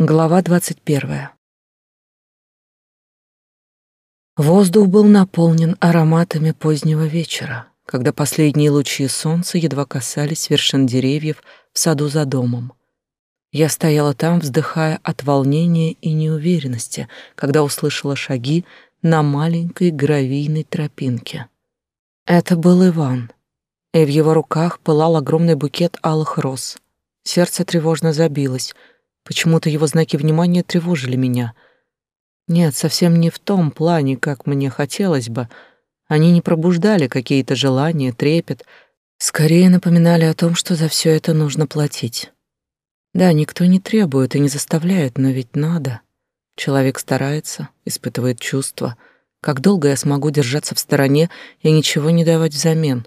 Глава двадцать первая. Воздух был наполнен ароматами позднего вечера, когда последние лучи солнца едва касались вершин деревьев в саду за домом. Я стояла там, вздыхая от волнения и неуверенности, когда услышала шаги на маленькой гравийной тропинке. Это был Иван, и в его руках пылал огромный букет алых роз. Сердце тревожно забилось — Почему-то его знаки внимания тревожили меня. Нет, совсем не в том плане, как мне хотелось бы. Они не пробуждали какие-то желания, трепет, скорее напоминали о том, что за все это нужно платить. Да, никто не требует и не заставляет, но ведь надо. Человек старается, испытывает чувства. Как долго я смогу держаться в стороне и ничего не давать взамен?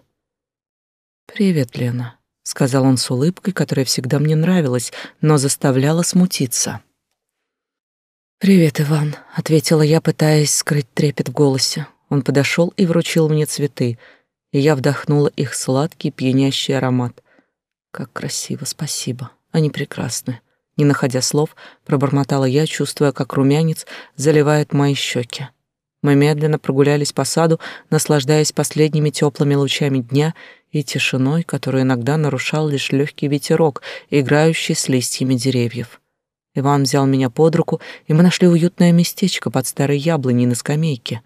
Привет, Лена сказал он с улыбкой, которая всегда мне нравилась, но заставляла смутиться. Привет, Иван, ответила я, пытаясь скрыть трепет в голосе. Он подошел и вручил мне цветы, и я вдохнула их сладкий пьянящий аромат. Как красиво, спасибо. Они прекрасны. Не находя слов, пробормотала я, чувствуя, как румянец заливает мои щеки. Мы медленно прогулялись по саду, наслаждаясь последними теплыми лучами дня и тишиной, которую иногда нарушал лишь легкий ветерок, играющий с листьями деревьев. Иван взял меня под руку, и мы нашли уютное местечко под старой яблоней на скамейке.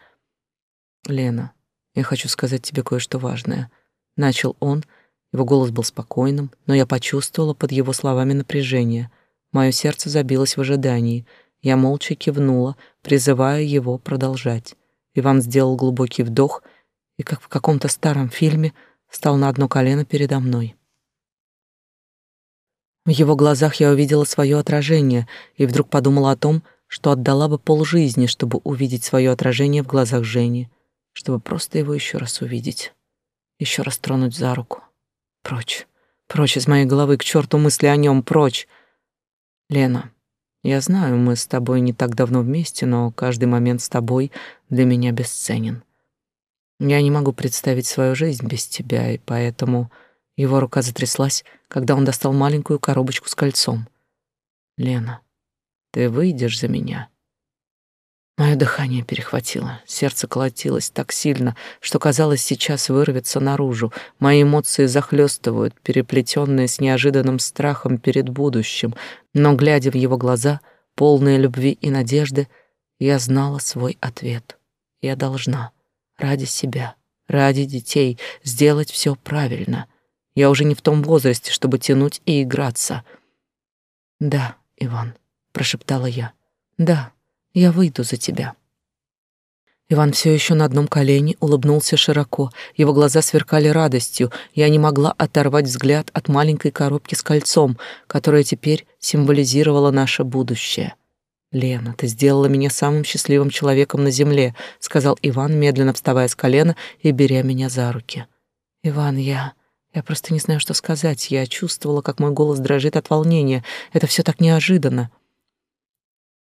«Лена, я хочу сказать тебе кое-что важное», — начал он. Его голос был спокойным, но я почувствовала под его словами напряжение. Мое сердце забилось в ожидании. Я молча кивнула, призывая его продолжать. Иван сделал глубокий вдох и, как в каком-то старом фильме, — стал на одно колено передо мной. В его глазах я увидела свое отражение и вдруг подумала о том, что отдала бы полжизни, чтобы увидеть свое отражение в глазах Жени, чтобы просто его еще раз увидеть, еще раз тронуть за руку. Прочь, прочь из моей головы, к черту мысли о нем, прочь. Лена, я знаю, мы с тобой не так давно вместе, но каждый момент с тобой для меня бесценен. Я не могу представить свою жизнь без тебя, и поэтому его рука затряслась, когда он достал маленькую коробочку с кольцом. Лена, ты выйдешь за меня. Мое дыхание перехватило, сердце колотилось так сильно, что казалось, сейчас вырвется наружу. Мои эмоции захлестывают, переплетенные с неожиданным страхом перед будущим, но глядя в его глаза, полные любви и надежды, я знала свой ответ. Я должна ради себя, ради детей, сделать все правильно. Я уже не в том возрасте, чтобы тянуть и играться. Да, Иван, прошептала я. Да, я выйду за тебя. Иван все еще на одном колене улыбнулся широко. Его глаза сверкали радостью. Я не могла оторвать взгляд от маленькой коробки с кольцом, которая теперь символизировала наше будущее. «Лена, ты сделала меня самым счастливым человеком на земле», — сказал Иван, медленно вставая с колена и беря меня за руки. «Иван, я... Я просто не знаю, что сказать. Я чувствовала, как мой голос дрожит от волнения. Это все так неожиданно».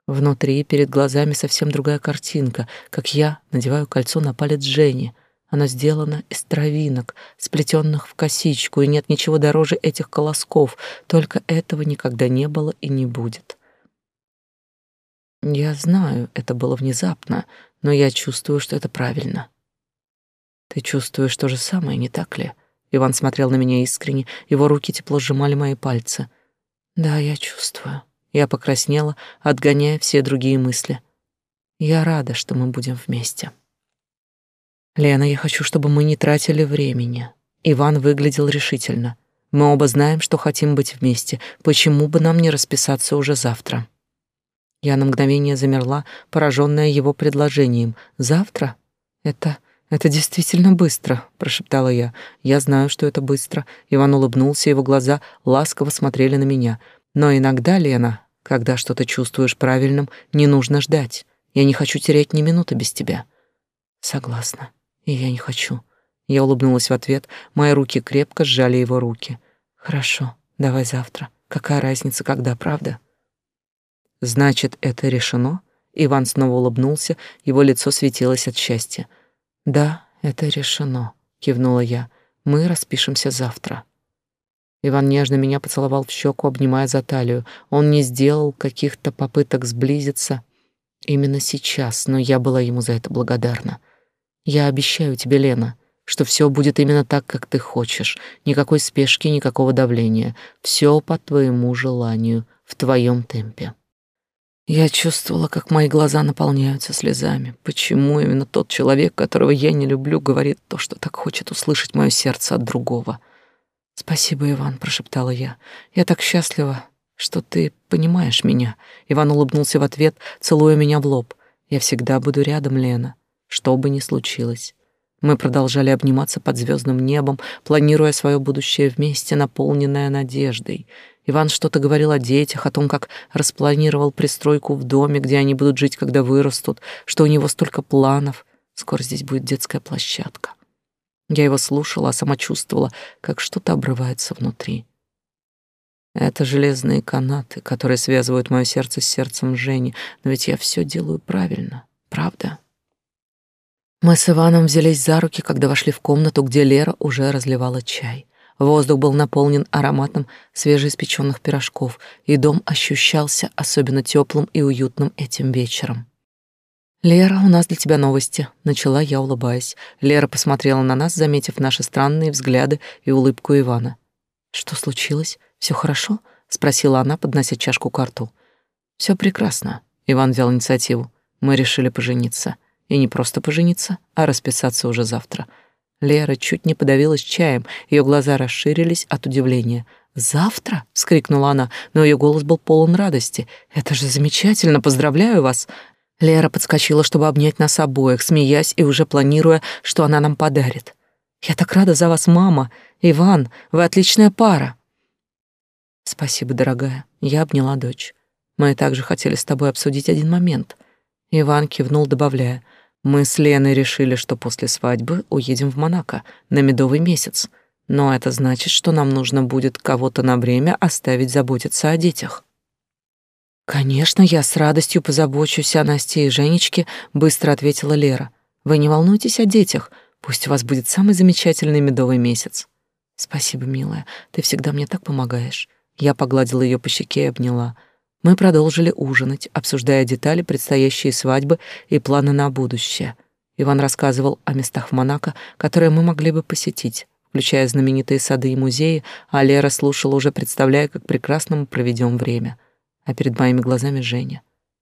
Внутри, перед глазами совсем другая картинка, как я надеваю кольцо на палец Жени. Оно сделано из травинок, сплетенных в косичку, и нет ничего дороже этих колосков, только этого никогда не было и не будет. Я знаю, это было внезапно, но я чувствую, что это правильно. Ты чувствуешь то же самое, не так ли? Иван смотрел на меня искренне, его руки тепло сжимали мои пальцы. Да, я чувствую. Я покраснела, отгоняя все другие мысли. Я рада, что мы будем вместе. Лена, я хочу, чтобы мы не тратили времени. Иван выглядел решительно. Мы оба знаем, что хотим быть вместе. Почему бы нам не расписаться уже завтра? Я на мгновение замерла, пораженная его предложением. «Завтра? Это... это действительно быстро», — прошептала я. «Я знаю, что это быстро». Иван улыбнулся, его глаза ласково смотрели на меня. «Но иногда, Лена, когда что-то чувствуешь правильным, не нужно ждать. Я не хочу терять ни минуты без тебя». «Согласна. И я не хочу». Я улыбнулась в ответ, мои руки крепко сжали его руки. «Хорошо, давай завтра. Какая разница, когда, правда?» Значит, это решено? Иван снова улыбнулся, его лицо светилось от счастья. Да, это решено, кивнула я. Мы распишемся завтра. Иван нежно меня поцеловал в щеку, обнимая за талию. Он не сделал каких-то попыток сблизиться именно сейчас, но я была ему за это благодарна. Я обещаю тебе, Лена, что все будет именно так, как ты хочешь. Никакой спешки, никакого давления. Все по твоему желанию, в твоем темпе. Я чувствовала, как мои глаза наполняются слезами. Почему именно тот человек, которого я не люблю, говорит то, что так хочет услышать мое сердце от другого? Спасибо, Иван, прошептала я. Я так счастлива, что ты понимаешь меня. Иван улыбнулся в ответ, целуя меня в лоб. Я всегда буду рядом, Лена, что бы ни случилось. Мы продолжали обниматься под звездным небом, планируя свое будущее вместе, наполненное надеждой. Иван что-то говорил о детях, о том, как распланировал пристройку в доме, где они будут жить, когда вырастут, что у него столько планов. Скоро здесь будет детская площадка. Я его слушала, а сама чувствовала, как что-то обрывается внутри. Это железные канаты, которые связывают мое сердце с сердцем Жени, но ведь я все делаю правильно, правда? Мы с Иваном взялись за руки, когда вошли в комнату, где Лера уже разливала чай. Воздух был наполнен ароматом свежеиспеченных пирожков, и дом ощущался особенно теплым и уютным этим вечером. «Лера, у нас для тебя новости», — начала я, улыбаясь. Лера посмотрела на нас, заметив наши странные взгляды и улыбку Ивана. «Что случилось? Все хорошо?» — спросила она, поднося чашку к рту. Все прекрасно», — Иван взял инициативу. «Мы решили пожениться. И не просто пожениться, а расписаться уже завтра». Лера чуть не подавилась чаем, ее глаза расширились от удивления. «Завтра?» — вскрикнула она, но ее голос был полон радости. «Это же замечательно! Поздравляю вас!» Лера подскочила, чтобы обнять нас обоих, смеясь и уже планируя, что она нам подарит. «Я так рада за вас, мама! Иван, вы отличная пара!» «Спасибо, дорогая». Я обняла дочь. «Мы также хотели с тобой обсудить один момент». Иван кивнул, добавляя. «Мы с Леной решили, что после свадьбы уедем в Монако на медовый месяц. Но это значит, что нам нужно будет кого-то на время оставить заботиться о детях». «Конечно, я с радостью позабочусь о Насте и Женечке», — быстро ответила Лера. «Вы не волнуйтесь о детях. Пусть у вас будет самый замечательный медовый месяц». «Спасибо, милая. Ты всегда мне так помогаешь. Я погладила ее по щеке и обняла. Мы продолжили ужинать, обсуждая детали предстоящей свадьбы и планы на будущее. Иван рассказывал о местах в Монако, которые мы могли бы посетить, включая знаменитые сады и музеи, а Лера слушала, уже представляя, как прекрасно мы проведем время. А перед моими глазами Женя,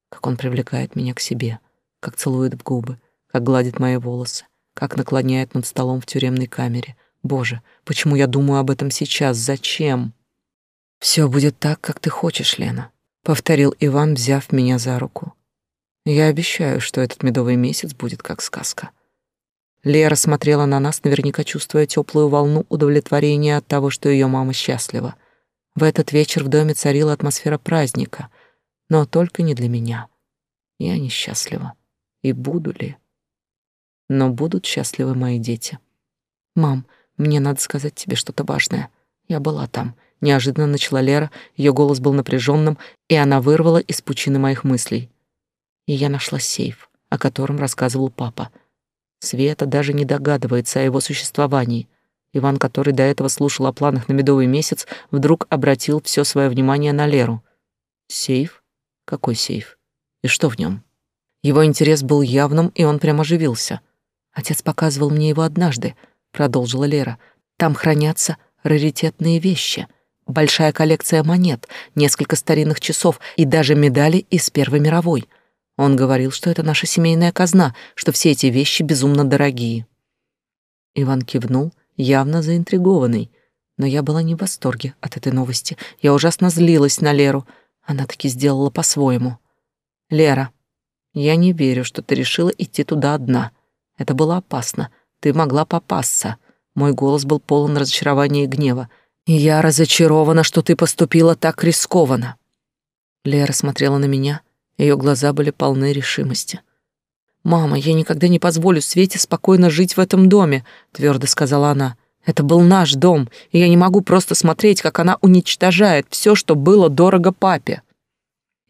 как он привлекает меня к себе, как целует в губы, как гладит мои волосы, как наклоняет над столом в тюремной камере. Боже, почему я думаю об этом сейчас? Зачем? Все будет так, как ты хочешь, Лена, повторил Иван, взяв меня за руку. Я обещаю, что этот медовый месяц будет как сказка. Лера смотрела на нас, наверняка чувствуя теплую волну удовлетворения от того, что ее мама счастлива. В этот вечер в доме царила атмосфера праздника, но только не для меня. Я несчастлива. И буду ли? Но будут счастливы мои дети. Мам, мне надо сказать тебе что-то важное. Я была там, Неожиданно начала Лера, ее голос был напряженным, и она вырвала из пучины моих мыслей. И я нашла сейф, о котором рассказывал папа. Света даже не догадывается о его существовании. Иван, который до этого слушал о планах на медовый месяц, вдруг обратил все свое внимание на Леру. Сейф? Какой сейф? И что в нем? Его интерес был явным, и он прямо оживился. Отец показывал мне его однажды, продолжила Лера. Там хранятся раритетные вещи большая коллекция монет, несколько старинных часов и даже медали из Первой мировой. Он говорил, что это наша семейная казна, что все эти вещи безумно дорогие. Иван кивнул, явно заинтригованный, но я была не в восторге от этой новости. Я ужасно злилась на Леру. Она таки сделала по-своему. «Лера, я не верю, что ты решила идти туда одна. Это было опасно. Ты могла попасться». Мой голос был полон разочарования и гнева. «Я разочарована, что ты поступила так рискованно». Лера смотрела на меня, ее глаза были полны решимости. «Мама, я никогда не позволю Свете спокойно жить в этом доме», — твердо сказала она. «Это был наш дом, и я не могу просто смотреть, как она уничтожает все, что было дорого папе».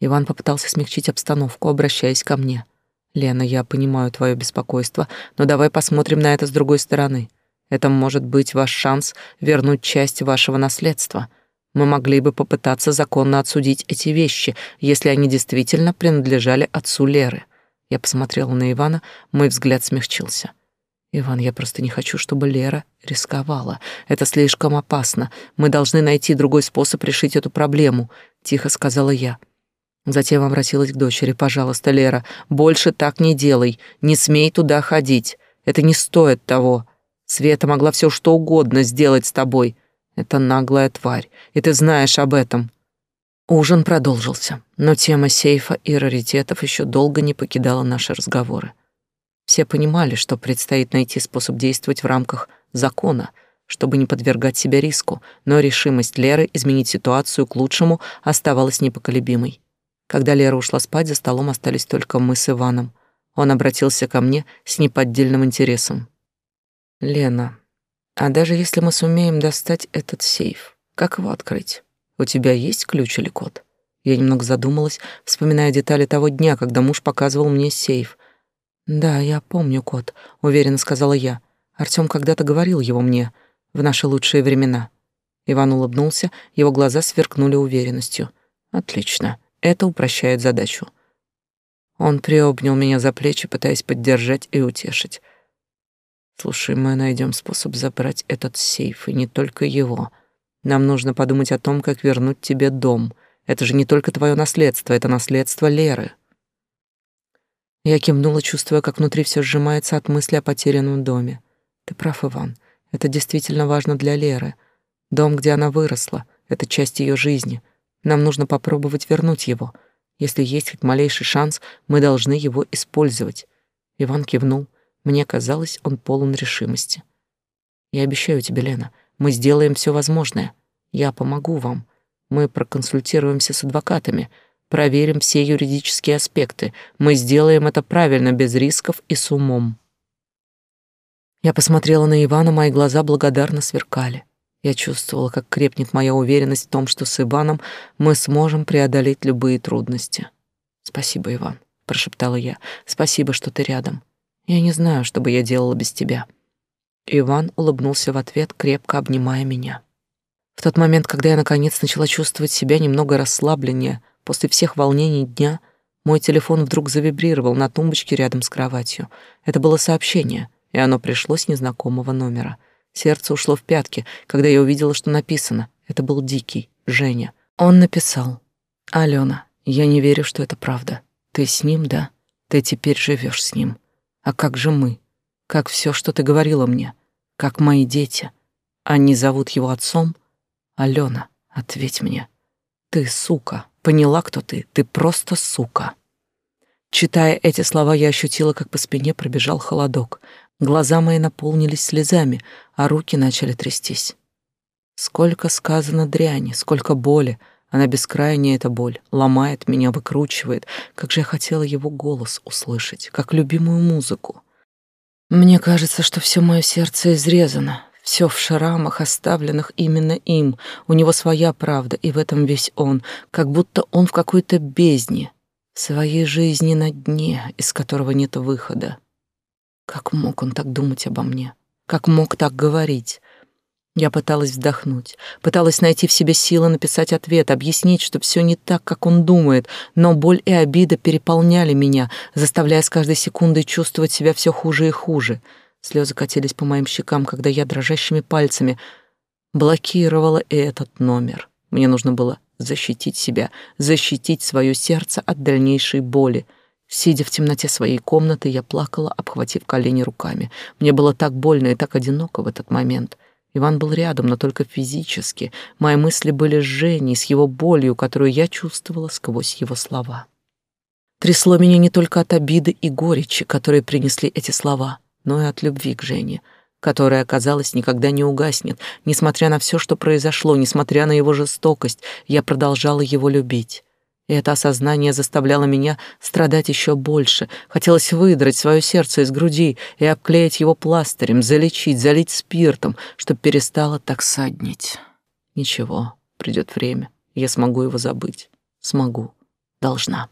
Иван попытался смягчить обстановку, обращаясь ко мне. «Лена, я понимаю твое беспокойство, но давай посмотрим на это с другой стороны. Это может быть ваш шанс вернуть часть вашего наследства. Мы могли бы попытаться законно отсудить эти вещи, если они действительно принадлежали отцу Леры. Я посмотрела на Ивана, мой взгляд смягчился. Иван, я просто не хочу, чтобы Лера рисковала. Это слишком опасно. Мы должны найти другой способ решить эту проблему, тихо сказала я. Затем обратилась к дочери. Пожалуйста, Лера, больше так не делай. Не смей туда ходить. Это не стоит того. Света могла все что угодно сделать с тобой. Это наглая тварь, и ты знаешь об этом. Ужин продолжился, но тема сейфа и раритетов еще долго не покидала наши разговоры. Все понимали, что предстоит найти способ действовать в рамках закона, чтобы не подвергать себя риску, но решимость Леры изменить ситуацию к лучшему оставалась непоколебимой. Когда Лера ушла спать, за столом остались только мы с Иваном. Он обратился ко мне с неподдельным интересом. «Лена, а даже если мы сумеем достать этот сейф, как его открыть? У тебя есть ключ или код? Я немного задумалась, вспоминая детали того дня, когда муж показывал мне сейф. Да, я помню код, уверенно сказала я. Артём когда-то говорил его мне в наши лучшие времена. Иван улыбнулся, его глаза сверкнули уверенностью. Отлично. Это упрощает задачу. Он приобнял меня за плечи, пытаясь поддержать и утешить. Слушай, мы найдем способ забрать этот сейф, и не только его. Нам нужно подумать о том, как вернуть тебе дом. Это же не только твое наследство, это наследство Леры. Я кивнула, чувствуя, как внутри все сжимается от мысли о потерянном доме. Ты прав, Иван. Это действительно важно для Леры. Дом, где она выросла, это часть ее жизни. Нам нужно попробовать вернуть его. Если есть хоть малейший шанс, мы должны его использовать. Иван кивнул. Мне казалось, он полон решимости. Я обещаю тебе, Лена, мы сделаем все возможное. Я помогу вам. Мы проконсультируемся с адвокатами, проверим все юридические аспекты. Мы сделаем это правильно, без рисков и с умом. Я посмотрела на Ивана, мои глаза благодарно сверкали. Я чувствовала, как крепнет моя уверенность в том, что с Иваном мы сможем преодолеть любые трудности. «Спасибо, Иван», — прошептала я. «Спасибо, что ты рядом. Я не знаю, что бы я делала без тебя. Иван улыбнулся в ответ, крепко обнимая меня. В тот момент, когда я наконец начала чувствовать себя немного расслабленнее после всех волнений дня, мой телефон вдруг завибрировал на тумбочке рядом с кроватью. Это было сообщение, и оно пришло с незнакомого номера. Сердце ушло в пятки, когда я увидела, что написано. Это был Дикий, Женя. Он написал. «Алена, я не верю, что это правда. Ты с ним, да? Ты теперь живешь с ним. А как же мы? Как все, что ты говорила мне? Как мои дети? Они зовут его отцом? Алена, ответь мне. Ты сука. Поняла, кто ты? Ты просто сука. Читая эти слова, я ощутила, как по спине пробежал холодок. Глаза мои наполнились слезами, а руки начали трястись. Сколько сказано дряни, сколько боли, она бескрайняя, эта боль, ломает меня, выкручивает. Как же я хотела его голос услышать, как любимую музыку. Мне кажется, что все мое сердце изрезано, все в шрамах, оставленных именно им. У него своя правда, и в этом весь он, как будто он в какой-то бездне, своей жизни на дне, из которого нет выхода. Как мог он так думать обо мне? Как мог так говорить? Я пыталась вздохнуть, пыталась найти в себе силы написать ответ, объяснить, что все не так, как он думает, но боль и обида переполняли меня, заставляя с каждой секундой чувствовать себя все хуже и хуже. Слезы катились по моим щекам, когда я дрожащими пальцами блокировала и этот номер. Мне нужно было защитить себя, защитить свое сердце от дальнейшей боли. Сидя в темноте своей комнаты, я плакала, обхватив колени руками. Мне было так больно и так одиноко в этот момент — Иван был рядом, но только физически. Мои мысли были с Женей, с его болью, которую я чувствовала сквозь его слова. Трясло меня не только от обиды и горечи, которые принесли эти слова, но и от любви к Жене, которая, оказалось, никогда не угаснет. Несмотря на все, что произошло, несмотря на его жестокость, я продолжала его любить. И это осознание заставляло меня страдать еще больше. Хотелось выдрать свое сердце из груди и обклеить его пластырем, залечить, залить спиртом, чтобы перестало так саднить. Ничего, придет время, я смогу его забыть. Смогу. Должна.